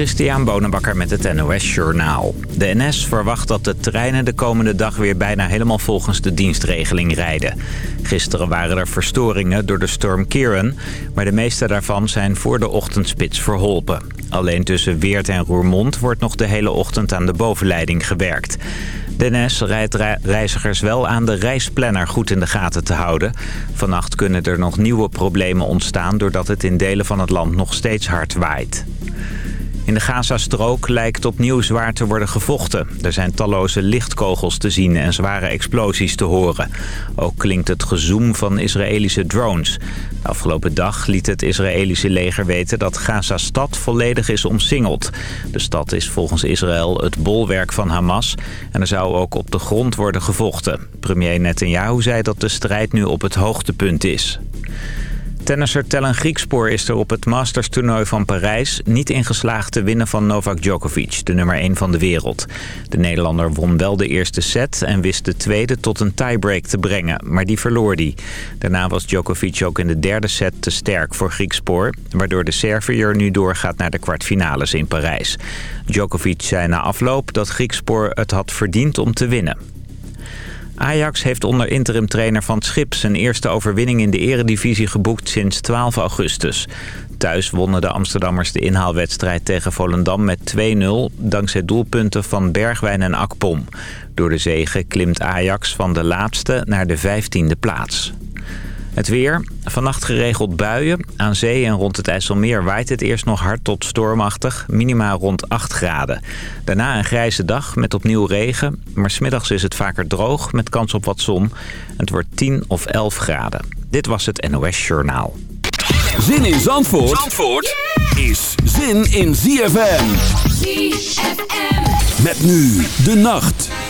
Christian Bonenbakker met het NOS Journaal. De NS verwacht dat de treinen de komende dag weer bijna helemaal volgens de dienstregeling rijden. Gisteren waren er verstoringen door de storm Kieran, maar de meeste daarvan zijn voor de ochtendspits verholpen. Alleen tussen Weert en Roermond wordt nog de hele ochtend aan de bovenleiding gewerkt. De NS rijdt reizigers wel aan de reisplanner goed in de gaten te houden. Vannacht kunnen er nog nieuwe problemen ontstaan... doordat het in delen van het land nog steeds hard waait. In de Gazastrook lijkt opnieuw zwaar te worden gevochten. Er zijn talloze lichtkogels te zien en zware explosies te horen. Ook klinkt het gezoem van Israëlische drones. De afgelopen dag liet het Israëlische leger weten dat Gaza-stad volledig is omsingeld. De stad is volgens Israël het bolwerk van Hamas en er zou ook op de grond worden gevochten. Premier Netanyahu zei dat de strijd nu op het hoogtepunt is. Tennisser Tellen Griekspoor is er op het Masters-toernooi van Parijs... niet ingeslaagd te winnen van Novak Djokovic, de nummer 1 van de wereld. De Nederlander won wel de eerste set en wist de tweede tot een tiebreak te brengen. Maar die verloor hij. Daarna was Djokovic ook in de derde set te sterk voor Griekspoor... waardoor de Serviër nu doorgaat naar de kwartfinales in Parijs. Djokovic zei na afloop dat Griekspoor het had verdiend om te winnen. Ajax heeft onder interimtrainer Van Schip zijn eerste overwinning in de eredivisie geboekt sinds 12 augustus. Thuis wonnen de Amsterdammers de inhaalwedstrijd tegen Volendam met 2-0... dankzij doelpunten van Bergwijn en Akpom. Door de zege klimt Ajax van de laatste naar de 15e plaats. Het weer. Vannacht geregeld buien. Aan zee en rond het IJsselmeer waait het eerst nog hard tot stormachtig. Minimaal rond 8 graden. Daarna een grijze dag met opnieuw regen. Maar smiddags is het vaker droog met kans op wat zon. Het wordt 10 of 11 graden. Dit was het NOS Journaal. Zin in Zandvoort, Zandvoort is zin in ZFM. ZFM. Met nu de nacht.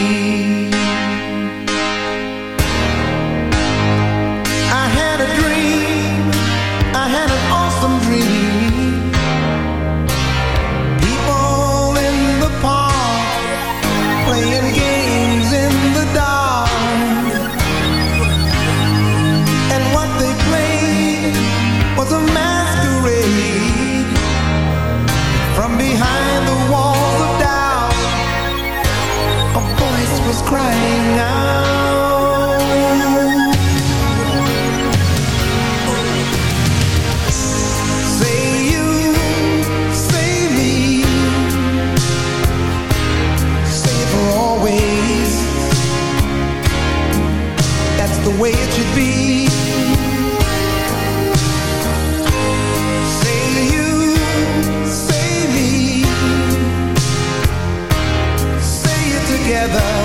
together.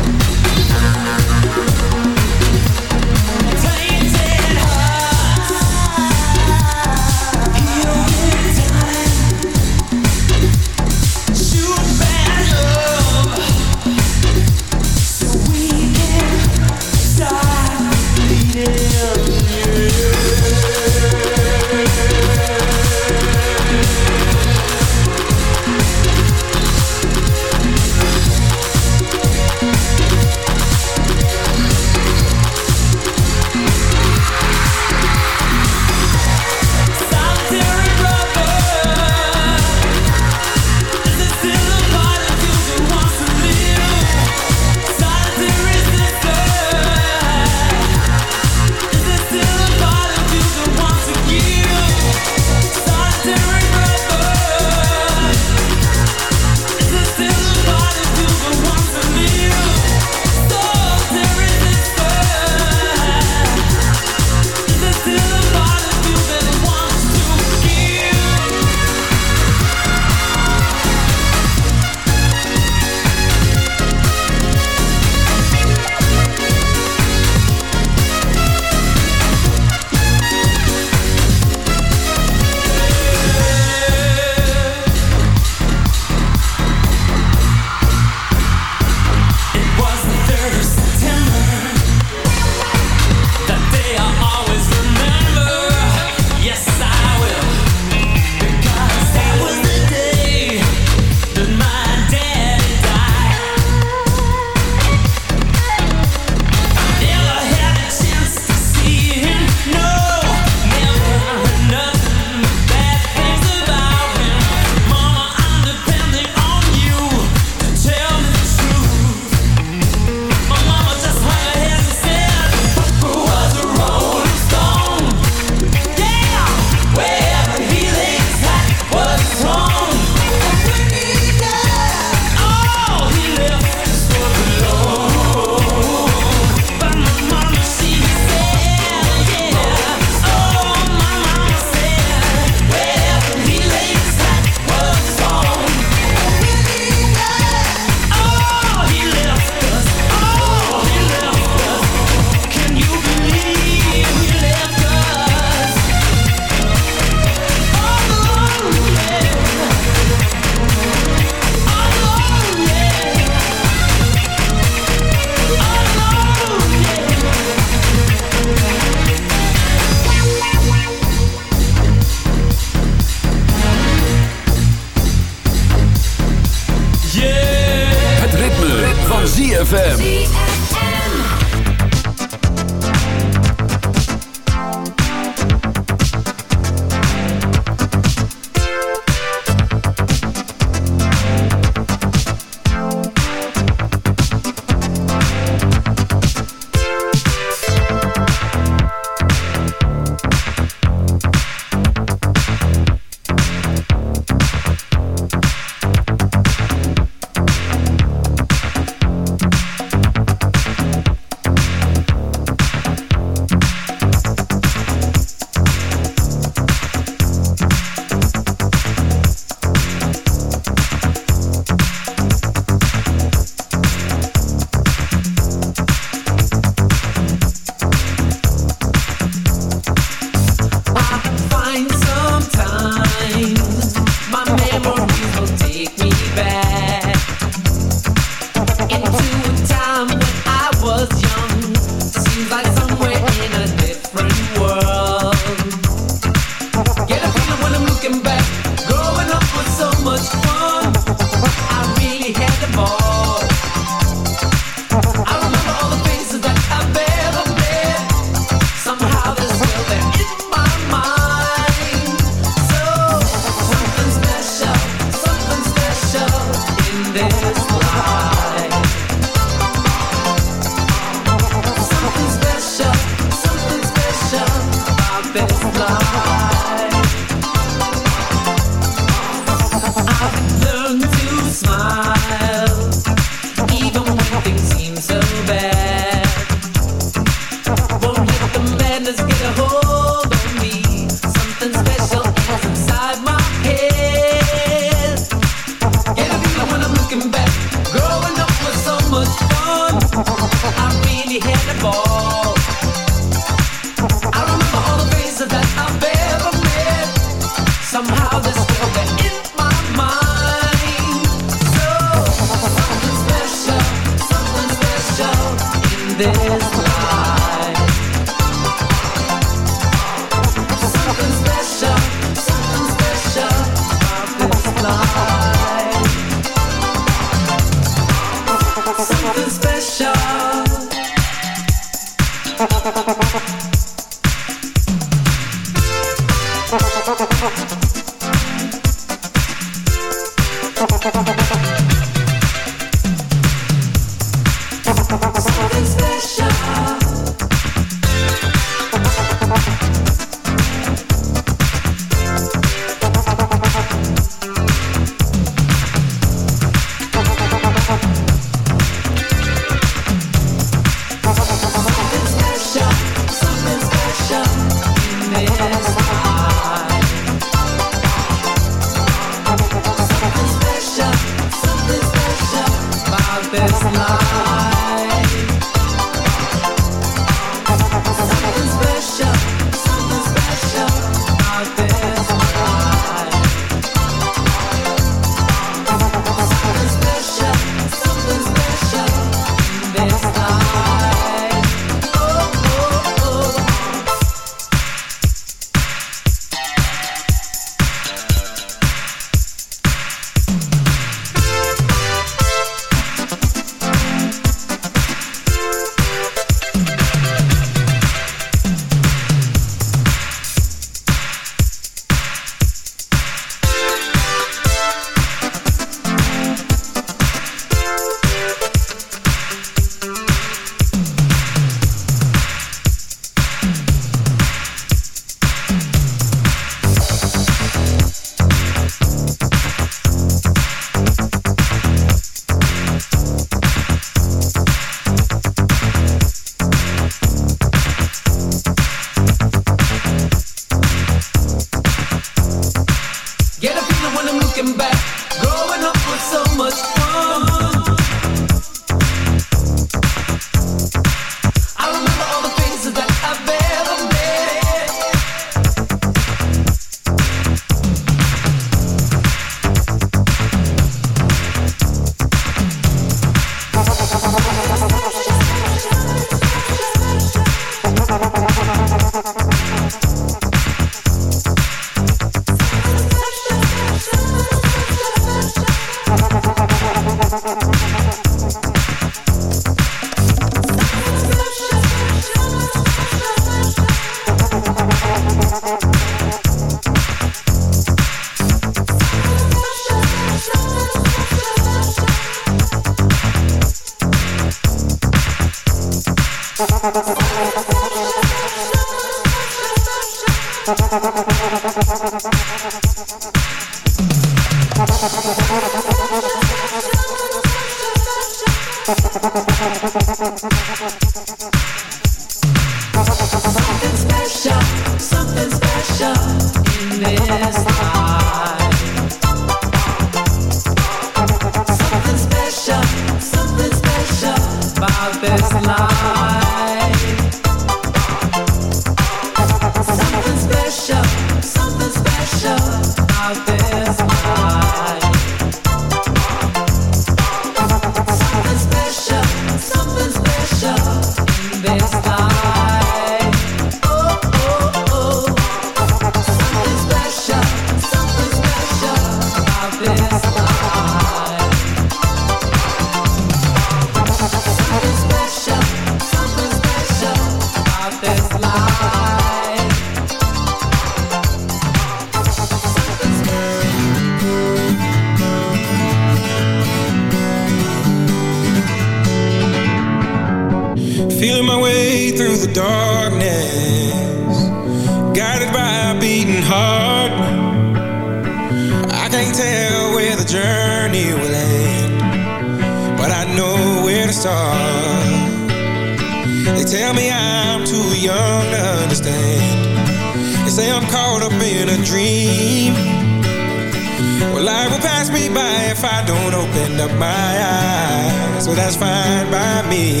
if I don't open up my eyes? Well, that's fine by me.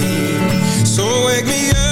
So wake me up.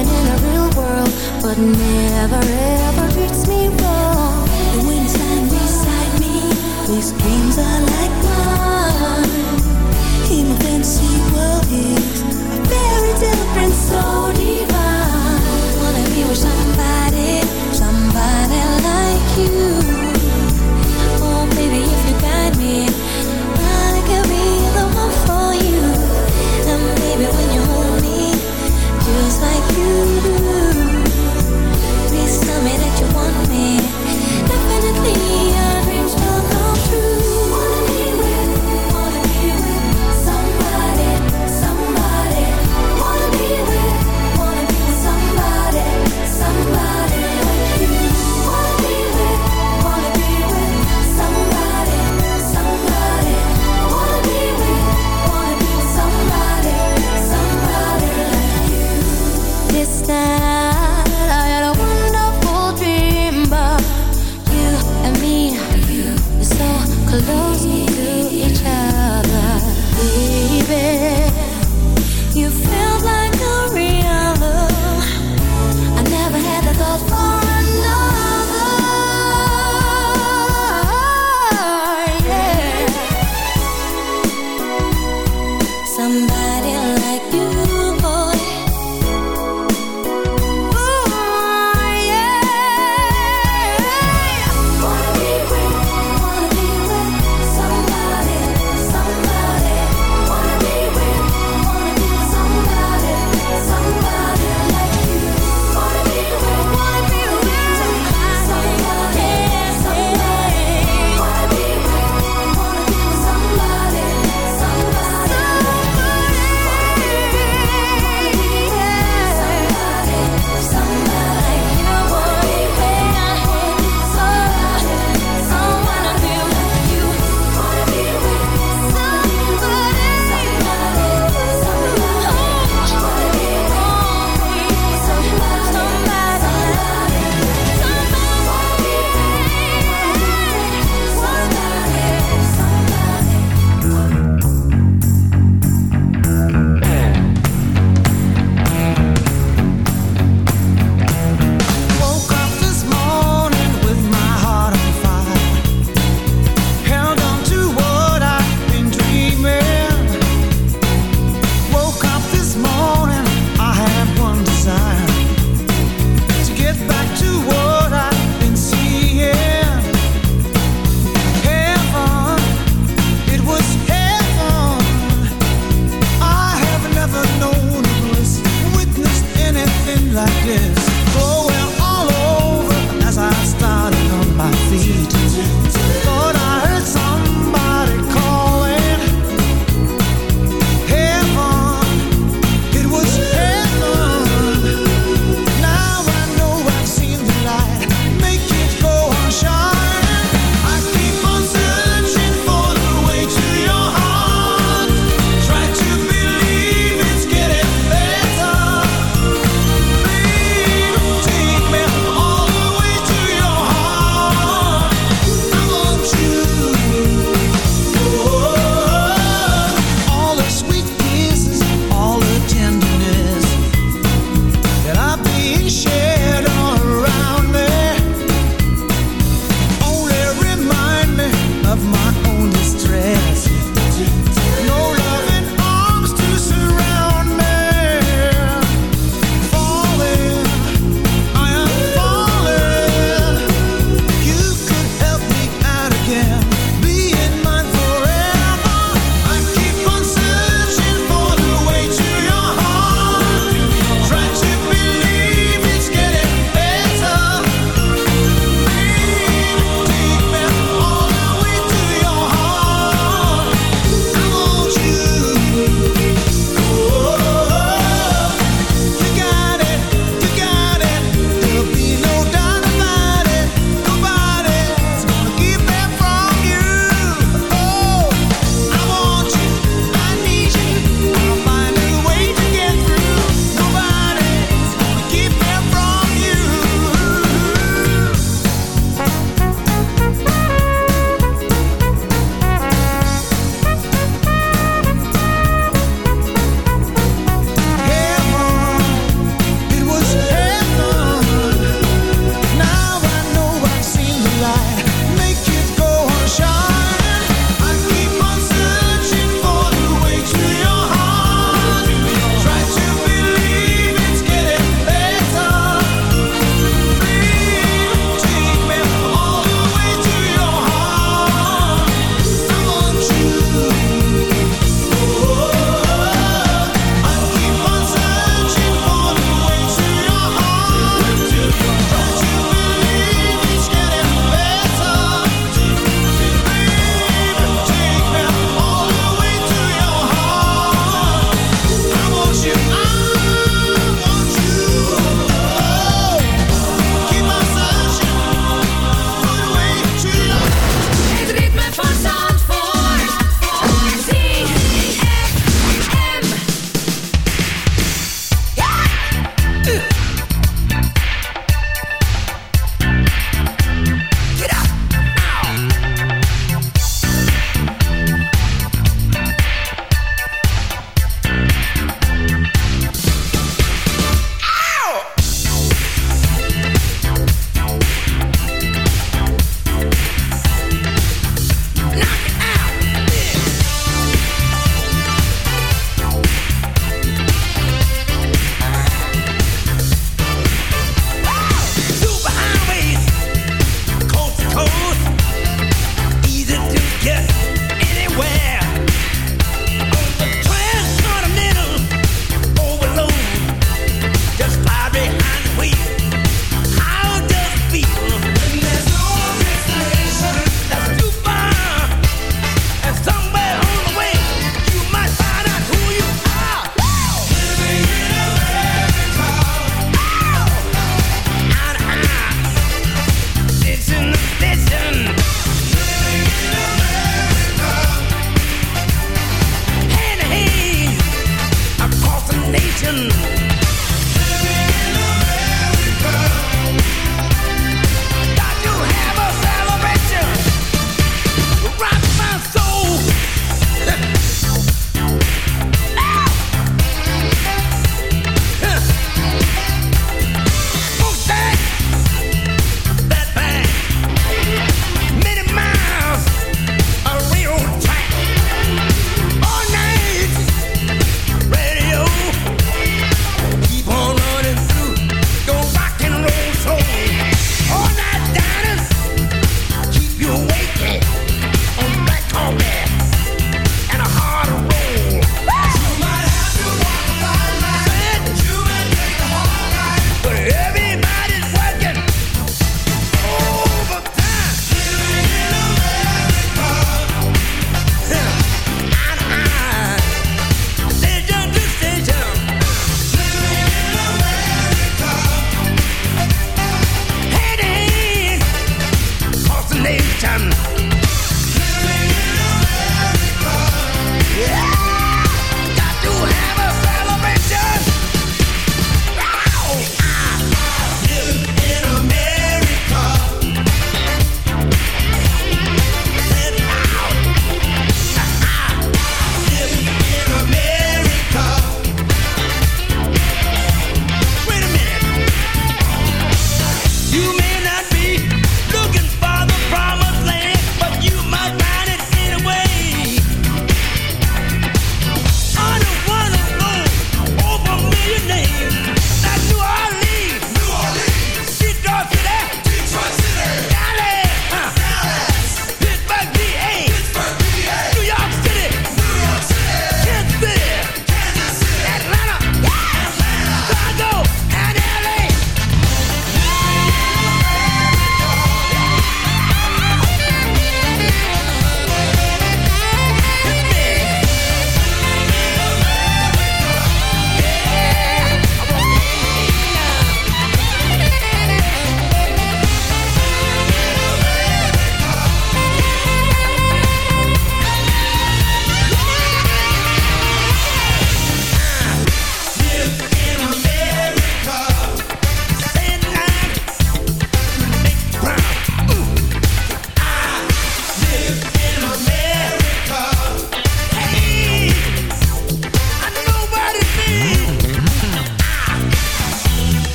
living in a real world, but never ever treats me wrong. The winds stand beside me, these dreams are like mine. In a fantasy world it's a very different, so divine. I Wanna be with somebody, somebody like you.